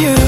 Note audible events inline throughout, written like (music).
you.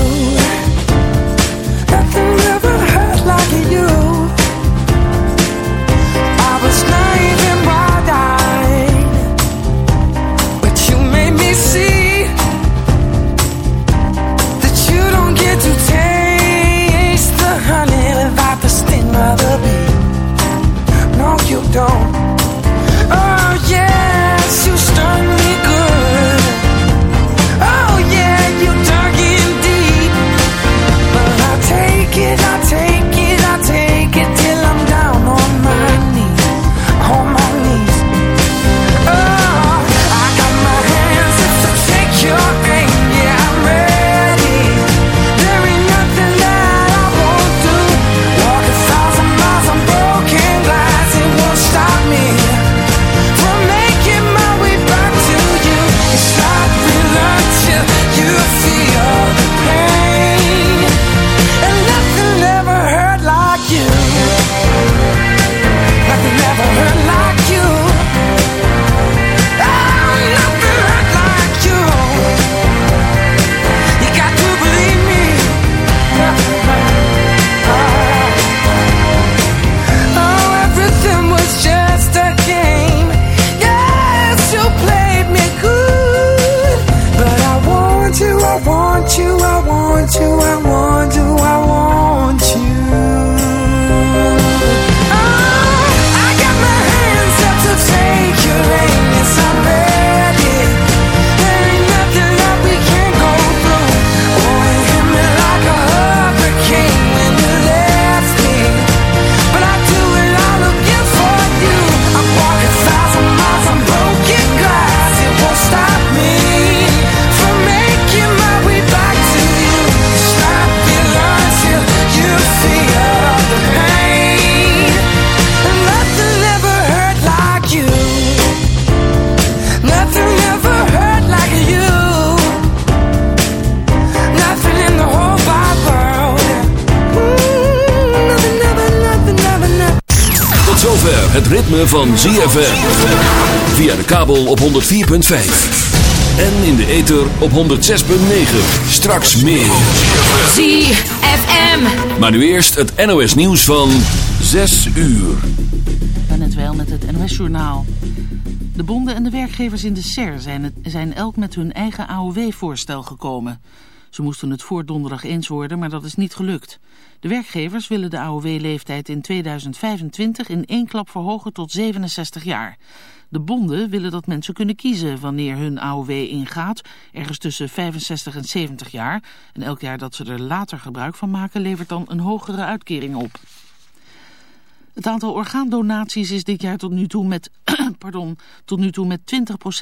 Ritme van ZFM. Via de kabel op 104.5. En in de ether op 106.9. Straks meer. ZFM. Maar nu eerst het NOS nieuws van 6 uur. En het wel met het NOS-journaal. De bonden en de werkgevers in de SER zijn, het, zijn elk met hun eigen AOW-voorstel gekomen. Ze moesten het voor donderdag eens worden, maar dat is niet gelukt. De werkgevers willen de AOW-leeftijd in 2025 in één klap verhogen tot 67 jaar. De bonden willen dat mensen kunnen kiezen wanneer hun AOW ingaat, ergens tussen 65 en 70 jaar. En elk jaar dat ze er later gebruik van maken levert dan een hogere uitkering op. Het aantal orgaandonaties is dit jaar tot nu toe met, (clears throat) pardon, tot nu toe met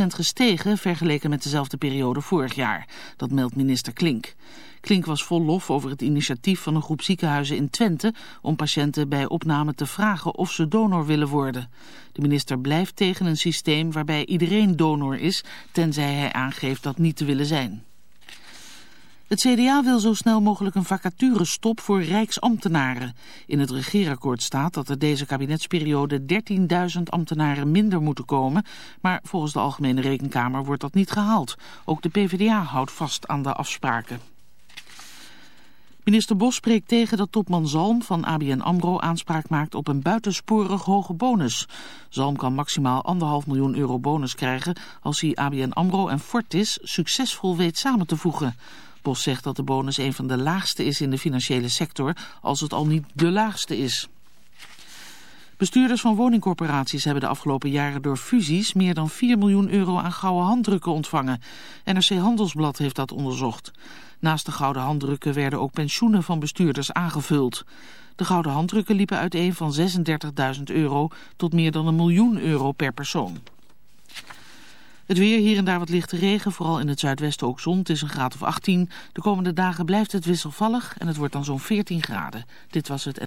20% gestegen vergeleken met dezelfde periode vorig jaar. Dat meldt minister Klink. Klink was vol lof over het initiatief van een groep ziekenhuizen in Twente om patiënten bij opname te vragen of ze donor willen worden. De minister blijft tegen een systeem waarbij iedereen donor is, tenzij hij aangeeft dat niet te willen zijn. Het CDA wil zo snel mogelijk een vacaturestop voor rijksambtenaren. In het regeerakkoord staat dat er deze kabinetsperiode 13.000 ambtenaren minder moeten komen, maar volgens de Algemene Rekenkamer wordt dat niet gehaald. Ook de PvdA houdt vast aan de afspraken. Minister Bos spreekt tegen dat topman Zalm van ABN AMRO aanspraak maakt op een buitensporig hoge bonus. Zalm kan maximaal anderhalf miljoen euro bonus krijgen als hij ABN AMRO en Fortis succesvol weet samen te voegen. Zegt dat de bonus een van de laagste is in de financiële sector, als het al niet de laagste is. Bestuurders van woningcorporaties hebben de afgelopen jaren door fusies meer dan 4 miljoen euro aan gouden handdrukken ontvangen. NRC Handelsblad heeft dat onderzocht. Naast de gouden handdrukken werden ook pensioenen van bestuurders aangevuld. De gouden handdrukken liepen uiteen van 36.000 euro tot meer dan een miljoen euro per persoon. Het weer, hier en daar wat lichte regen, vooral in het zuidwesten ook zon. Het is een graad of 18. De komende dagen blijft het wisselvallig en het wordt dan zo'n 14 graden. Dit was het...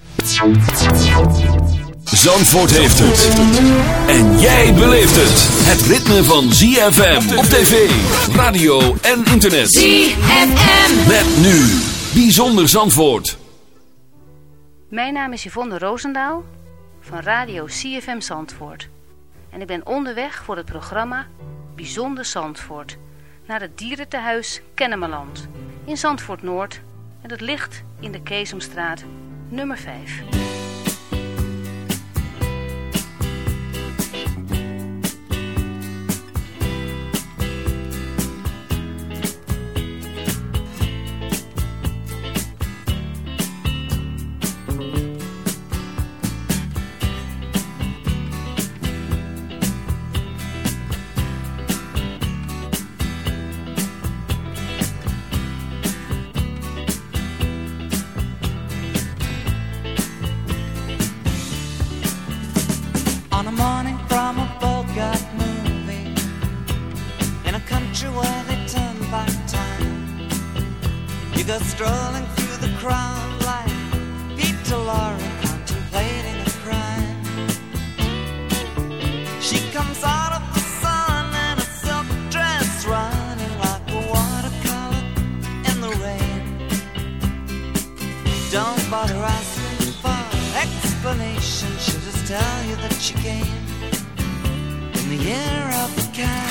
Zandvoort heeft het. En jij beleeft het. Het ritme van ZFM op tv, radio en internet. ZFM. Met nu. Bijzonder Zandvoort. Mijn naam is Yvonne Roosendaal van Radio CFM Zandvoort. En ik ben onderweg voor het programma Bijzonder Zandvoort. Naar het dierentehuis Kennemerland in Zandvoort Noord. En dat ligt in de Keesomstraat nummer 5. She came in the year of the cat.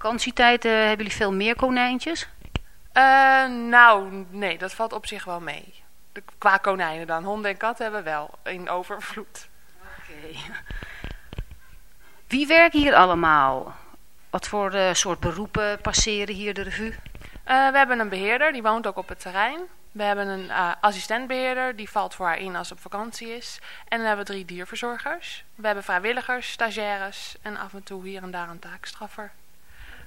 Vakantietijd eh, hebben jullie veel meer konijntjes? Eh, nou, nee, dat valt op zich wel mee. De, qua konijnen dan. Honden en katten hebben we wel in overvloed. Oké. Wie werkt hier allemaal? Wat voor eh, soort beroepen passeren hier de revue? We hebben een beheerder, die woont ook op het terrein. We hebben een assistentbeheerder, die valt voor haar in als ze op vakantie is. En dan hebben we drie dierverzorgers. We hebben vrijwilligers, stagiaires en af en toe hier en daar een taakstraffer.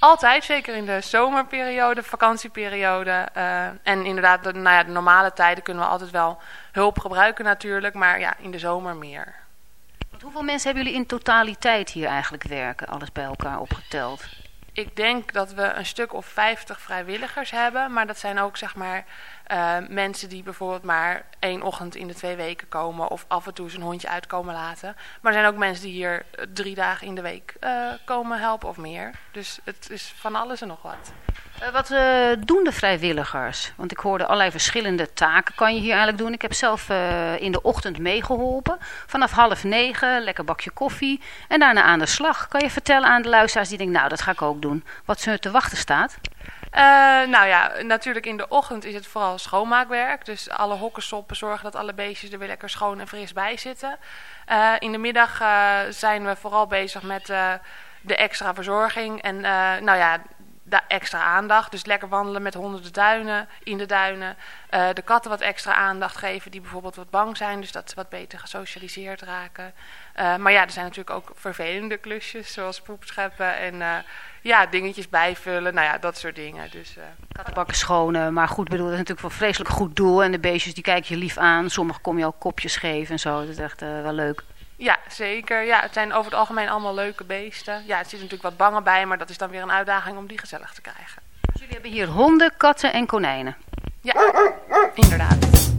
Altijd, zeker in de zomerperiode, vakantieperiode. Uh, en inderdaad, de, nou ja, de normale tijden kunnen we altijd wel hulp gebruiken natuurlijk. Maar ja, in de zomer meer. Want hoeveel mensen hebben jullie in totaliteit hier eigenlijk werken? Alles bij elkaar opgeteld. Ik denk dat we een stuk of 50 vrijwilligers hebben. Maar dat zijn ook zeg maar uh, mensen die bijvoorbeeld maar één ochtend in de twee weken komen. Of af en toe zijn hondje uitkomen laten. Maar er zijn ook mensen die hier drie dagen in de week uh, komen helpen of meer. Dus het is van alles en nog wat. Wat doen de vrijwilligers? Want ik hoorde allerlei verschillende taken kan je hier eigenlijk doen. Ik heb zelf in de ochtend meegeholpen. Vanaf half negen, lekker bakje koffie. En daarna aan de slag. Kan je vertellen aan de luisteraars die denken, nou dat ga ik ook doen. Wat ze te wachten staat? Uh, nou ja, natuurlijk in de ochtend is het vooral schoonmaakwerk. Dus alle hokken soppen, zorgen dat alle beestjes er weer lekker schoon en fris bij zitten. Uh, in de middag uh, zijn we vooral bezig met de extra verzorging. En nou ja, extra aandacht. Dus lekker wandelen met honden de duinen, in de duinen. de katten wat extra aandacht geven die bijvoorbeeld wat bang zijn. Dus dat ze wat beter gesocialiseerd raken. maar ja, er zijn natuurlijk ook vervelende klusjes zoals poep scheppen en ja, dingetjes bijvullen. Nou ja, dat soort dingen. Dus, Kattenbakken schonen. Maar goed, bedoel, dat is natuurlijk voor vreselijk goed doel. En de beestjes die kijken je lief aan. Sommigen kom je ook kopjes geven en zo. Dat is echt wel leuk. Ja, zeker. Ja, het zijn over het algemeen allemaal leuke beesten. Ja, het zit natuurlijk wat bangen bij, maar dat is dan weer een uitdaging om die gezellig te krijgen. Dus jullie hebben hier honden, katten en konijnen. Ja, inderdaad.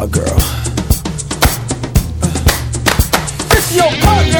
This is your part, girl. This is your part, girl.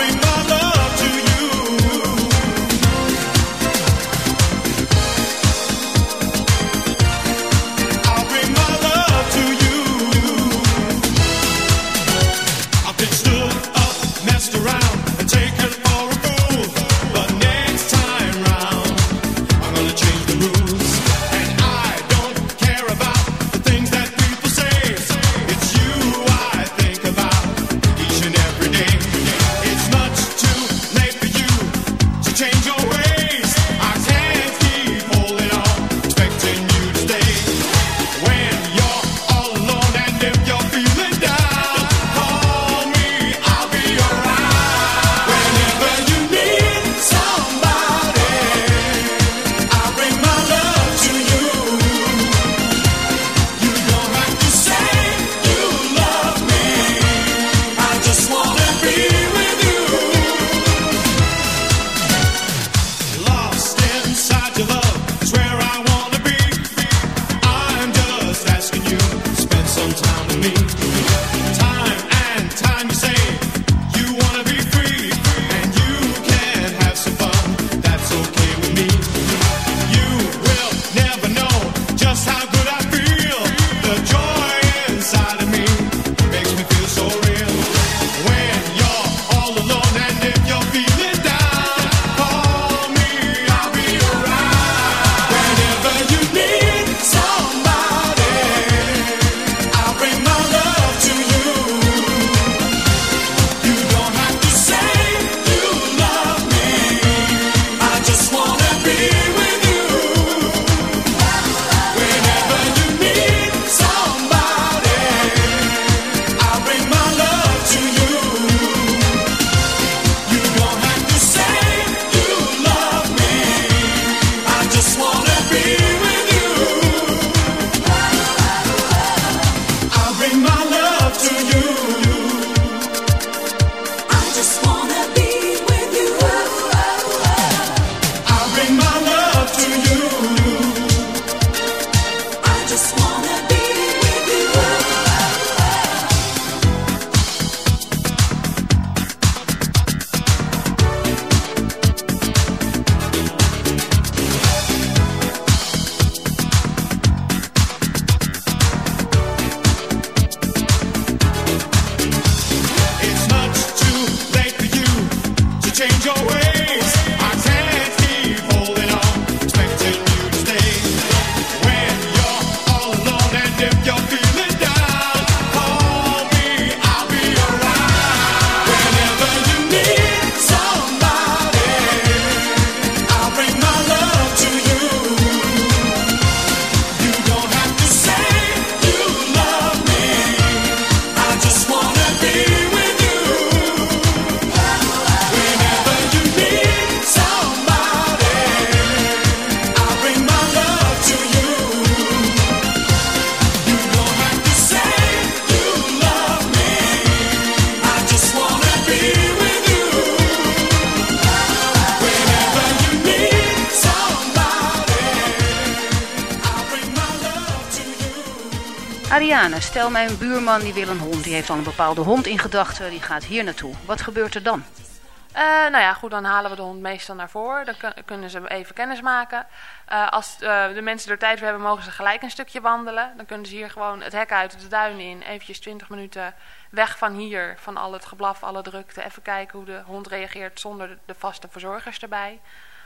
I'll bring my love Ariane, stel mijn buurman die wil een hond. Die heeft al een bepaalde hond in gedachten. Die gaat hier naartoe. Wat gebeurt er dan? Eh, nou ja, goed, dan halen we de hond meestal naar voren. Dan kun- kunnen ze even kennis maken. Eh, als eh, de mensen er tijd voor hebben, mogen ze gelijk een stukje wandelen. Dan kunnen ze hier gewoon het hek uit, de duinen in. Eventjes 20 minuten weg van hier, van al het geblaf, alle drukte. Even kijken hoe de hond reageert zonder de, vaste verzorgers erbij.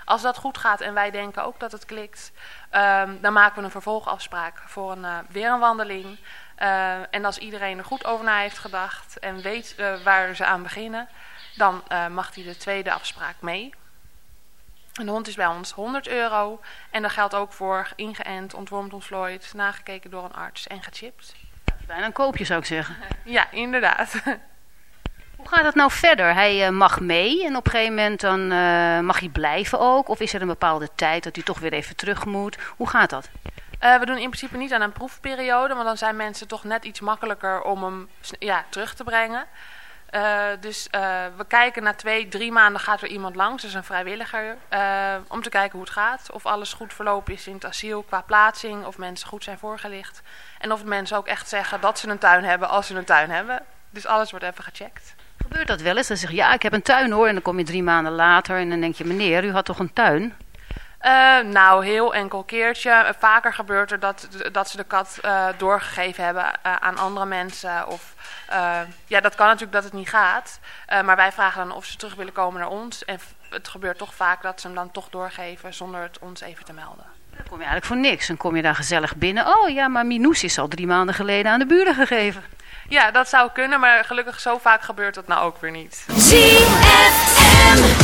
Als dat goed gaat en wij denken ook dat het klikt, ehm, dan maken we een vervolgafspraak voor een, weer een wandeling. Eh, en als iedereen er goed over na heeft gedacht en weet eh, waar ze aan beginnen, dan eh, mag hij de tweede afspraak mee. Een hond is bij ons 100 euro. En dat geldt ook voor ingeënt, ontwormd, ontvlooid, nagekeken door een arts en gechipt. Bijna een koopje zou ik zeggen. (laughs) Ja, inderdaad. (laughs) Hoe gaat het nou verder? Hij mag mee en op een gegeven moment dan mag hij blijven ook? Of is er een bepaalde tijd dat hij toch weer even terug moet? Hoe gaat dat? Eh, we doen in principe niet aan een proefperiode, want dan zijn mensen toch net iets makkelijker om hem ja, terug te brengen. Eh, dus eh, we kijken na twee, drie maanden gaat er iemand langs, dus een vrijwilliger, om te kijken hoe het gaat. Of alles goed verlopen is in het asiel qua plaatsing, of mensen goed zijn voorgelicht. En of mensen ook echt zeggen dat ze een tuin hebben als ze een tuin hebben. Dus alles wordt even gecheckt. Gebeurt dat wel eens? Dan zeg je, ja, ik heb een tuin hoor. En dan kom je drie maanden later en dan denk je, meneer, u had toch een tuin? Eh, nou, heel enkel keertje. Vaker gebeurt er dat, dat ze de kat eh, doorgegeven hebben eh, aan andere mensen. Of, eh, ja, dat kan natuurlijk dat het niet gaat. Eh, maar wij vragen dan of ze terug willen komen naar ons. En het gebeurt toch vaak dat ze hem dan toch doorgeven zonder het ons even te melden. Dan kom je eigenlijk voor niks. Dan kom je daar gezellig binnen. Oh ja, maar Minoes is al drie maanden geleden aan de buren gegeven. Ja, dat zou kunnen, maar gelukkig zo vaak gebeurt dat nou ook weer niet. Why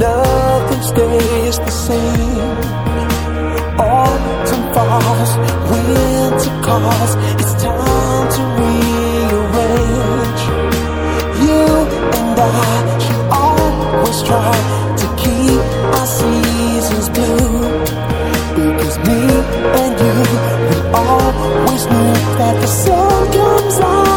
Nothing stays the same. Autumn falls, winter calls, it's time to rearrange. You and I should always try to keep our seasons blue. Because me and you, we always knew that the sun comes out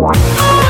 What?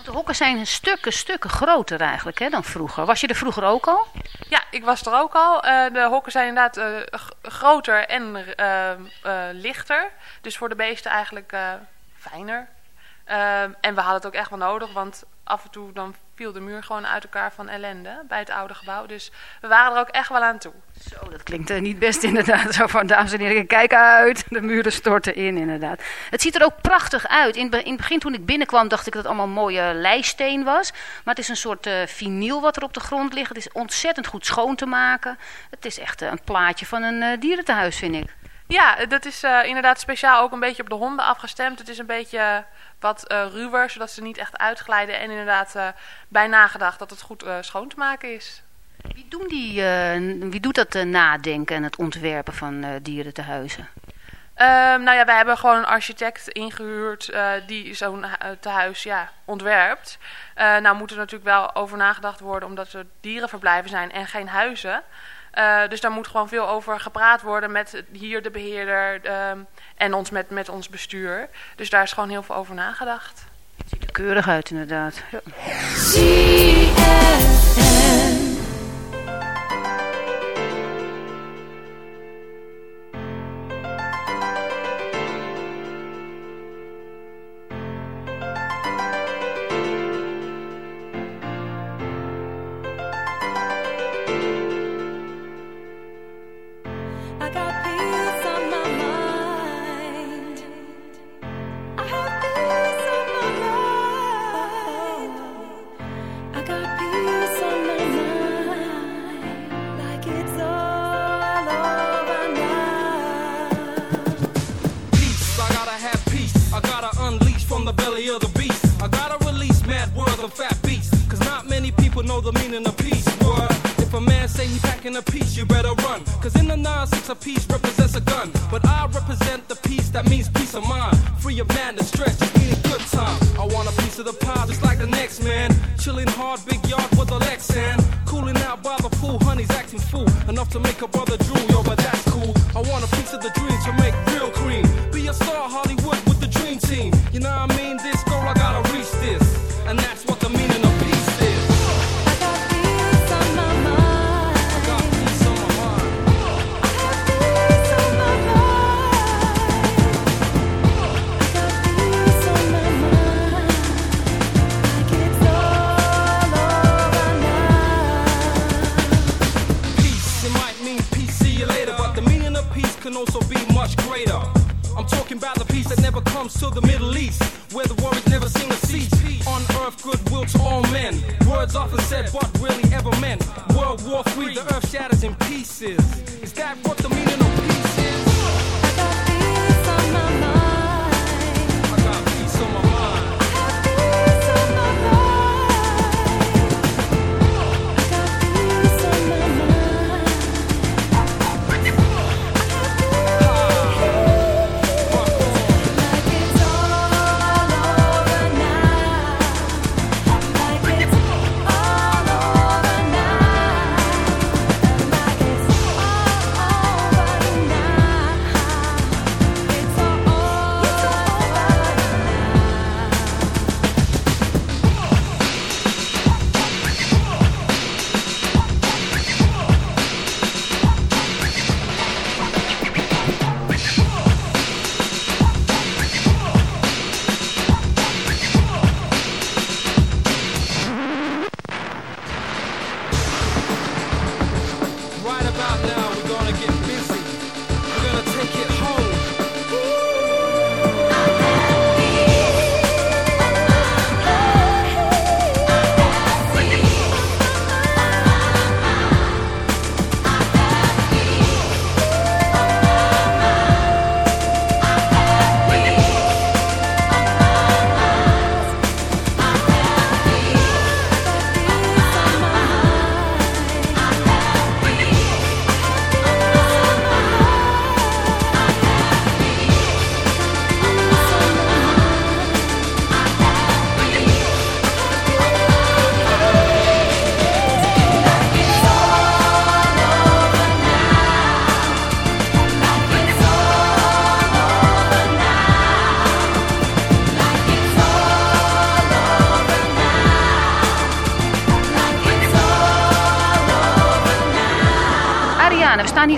Want de hokken zijn stukken, stukken groter eigenlijk hè, dan vroeger. Was je er vroeger ook al? Ja, ik was er ook al. Eh, de hokken zijn inderdaad eh, groter en eh, lichter. Dus voor de beesten eigenlijk fijner. Eh, en we hadden het ook echt wel nodig, want af en toe dan viel de muur gewoon uit elkaar van ellende bij het oude gebouw. Dus we waren er ook echt wel aan toe. Zo, dat klinkt eh, niet best inderdaad. (laughs) Zo van, dames en heren, kijk uit. De muren storten in inderdaad. Het ziet er ook prachtig uit. In, in het begin toen ik binnenkwam dacht ik dat het allemaal mooie leisteen was. Maar het is een soort eh vinyl wat er op de grond ligt. Het is ontzettend goed schoon te maken. Het is echt eh, een plaatje van een eh, dierentehuis vind ik. Ja, dat is inderdaad speciaal ook een beetje op de honden afgestemd. Het is een beetje wat eh, ruwer, zodat ze niet echt uitglijden. En inderdaad eh, bij nagedacht dat het goed eh, schoon te maken is. Wie, doen die, wie doet dat nadenken en het ontwerpen van eh dierentehuizen? Ehm, nou ja, wij hebben gewoon een architect ingehuurd eh, die zo'n hu- eh, tehuis ja, ontwerpt. Nou moet er natuurlijk wel over nagedacht worden omdat er dierenverblijven zijn en geen huizen. Eh, dus daar moet gewoon veel over gepraat worden met het- hier de beheerder ehm, en ons met, met ons bestuur. Dus daar is gewoon heel veel over nagedacht. Ziet er keurig uit inderdaad. Ja. The Middle East, where the warriors never seen a cease. On earth, goodwill to all men. Words often said, but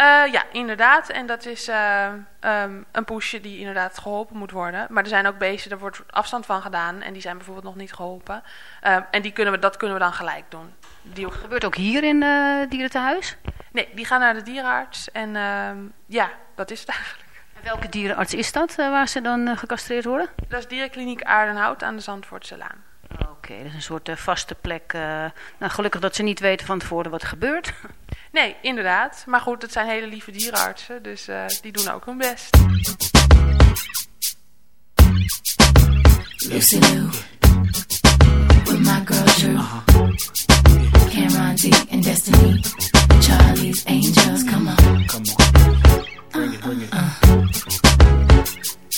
Eh, ja, inderdaad. En dat is eh, ehm, een poesje die inderdaad geholpen moet worden. Maar er zijn ook beesten, daar wordt afstand van gedaan. En die zijn bijvoorbeeld nog niet geholpen. Ehm, en die kunnen we, dat kunnen we dan gelijk doen. Die ook- Gebeurt ook hier in uh, dierentehuis? Nee, die gaan naar de dierenarts. En ehm, ja, dat is het eigenlijk. En welke dierenarts is dat eh, waar ze dan eh, gecastreerd worden? Dat is dierenkliniek Aardenhout aan de Zandvoortse Laan. Oké, dat is een soort eh, vaste plek. eh. nou, gelukkig dat ze niet weten van tevoren wat er gebeurt. (laughs) Nee, inderdaad. Maar goed, het zijn hele lieve dierenartsen. Dus eh, die doen ook hun best. Lucy Lou with my girl Drew, Cameron D and Destiny, Charlie's Angels. Come on, come on, bring it, bring it.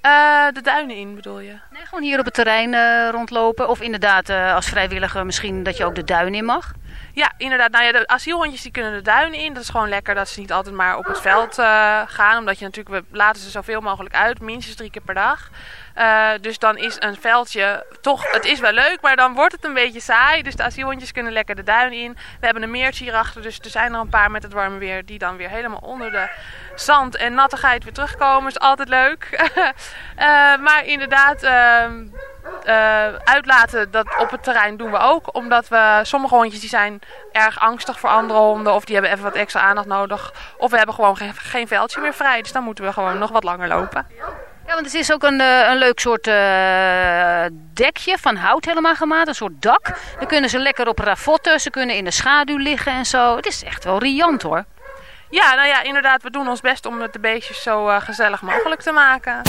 Eh, de duinen in bedoel je? Nee, gewoon hier op het terrein eh, rondlopen. Of inderdaad eh, als vrijwilliger misschien dat je ook de duin in mag. Ja, inderdaad. Nou ja, de asielhondjes die kunnen de duinen in. Dat is gewoon lekker dat ze niet altijd maar op het veld eh, gaan. Omdat je natuurlijk, we laten ze zoveel mogelijk uit. Minstens drie keer per dag. Eh, dus dan is een veldje toch, het is wel leuk, maar dan wordt het een beetje saai. Dus de asielhondjes kunnen lekker de duin in. We hebben een meertje hierachter, dus er zijn er een paar met het warme weer die dan weer helemaal onder de zand en nattigheid weer terugkomen. Is altijd leuk. (laughs) Eh, maar inderdaad, ehm, eh, uitlaten dat op het terrein doen we ook. Omdat we sommige hondjes die zijn erg angstig voor andere honden. Of die hebben even wat extra aandacht nodig. Of we hebben gewoon geen, geen veldje meer vrij. Dus dan moeten we gewoon nog wat langer lopen. Ja, want het is ook een, eh, een leuk soort eh, dekje van hout helemaal gemaakt. Een soort dak. Dan kunnen ze lekker op ravotten. Ze kunnen in de schaduw liggen en zo. Het is echt wel riant hoor. Ja, nou ja, inderdaad. We doen ons best om het de beestjes zo gezellig mogelijk te maken.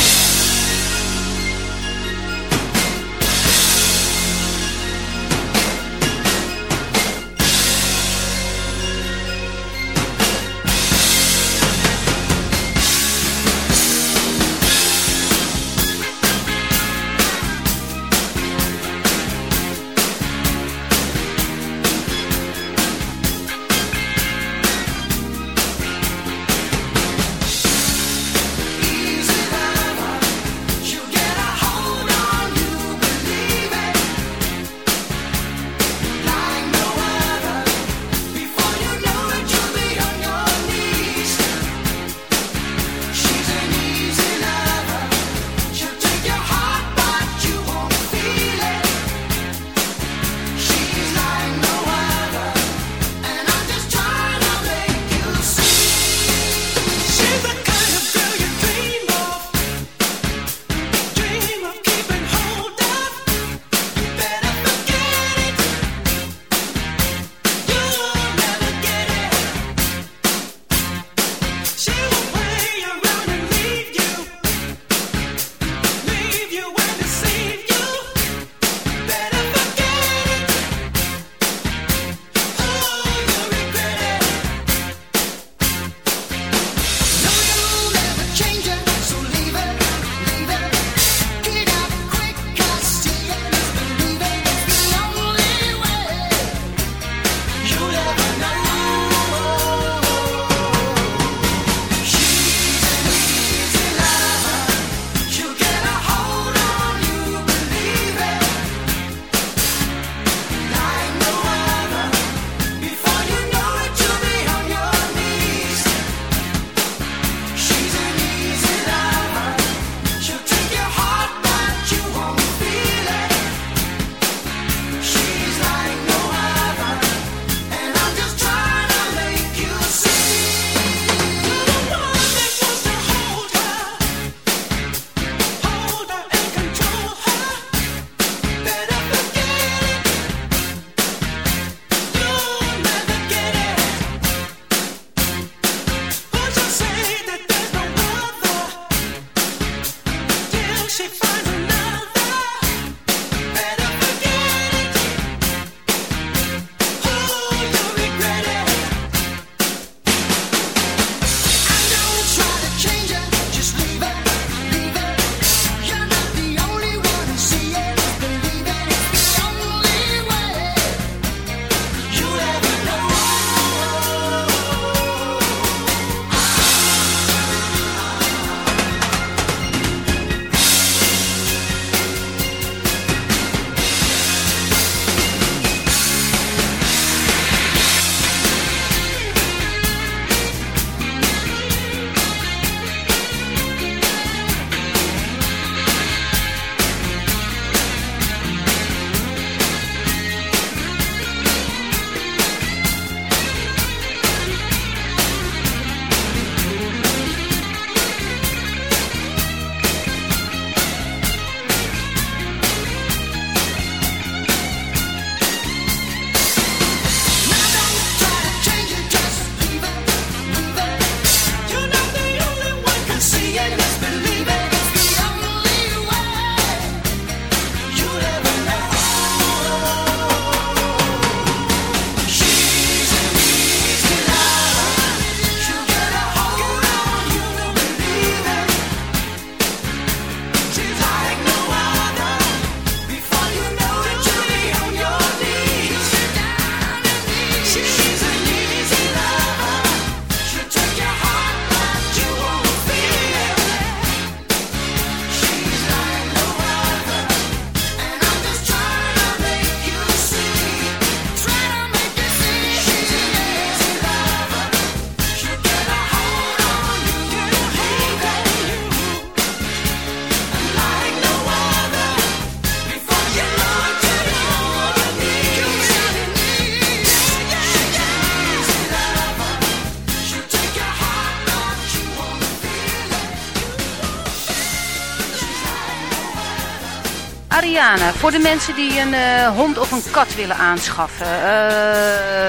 Voor de mensen die een eh, hond of een kat willen aanschaffen. eh,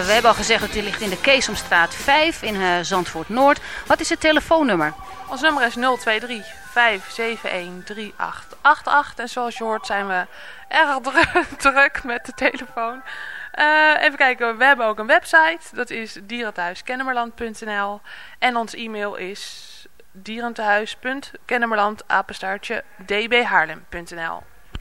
we hebben al gezegd dat die ligt in de Keesomstraat 5 in eh, Zandvoort Noord. Wat is het telefoonnummer? Ons nummer is 023 571 3888. En zoals je hoort zijn we erg dru- (laughs) druk met de telefoon. Even kijken, we hebben ook een website. Dat is dierenthuiskennemerland.nl. En ons e-mail is dierentehuis.kennemerland-apenstaartje dbhaarlem.nl.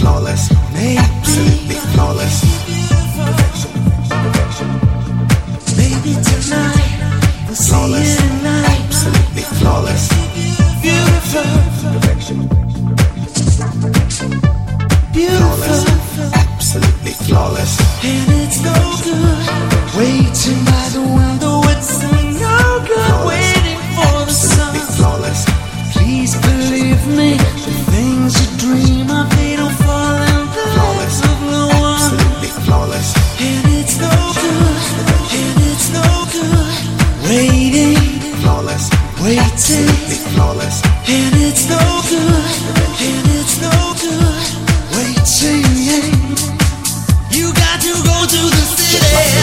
flawless, absolutely flawless. Baby, tonight we'll flawless, absolutely flawless. Beautiful, perfection. Beautiful, absolutely flawless. And it's no good waiting by the window chances. Flawless. And it's no good. And it's no good. Waiting. You got to go to the city.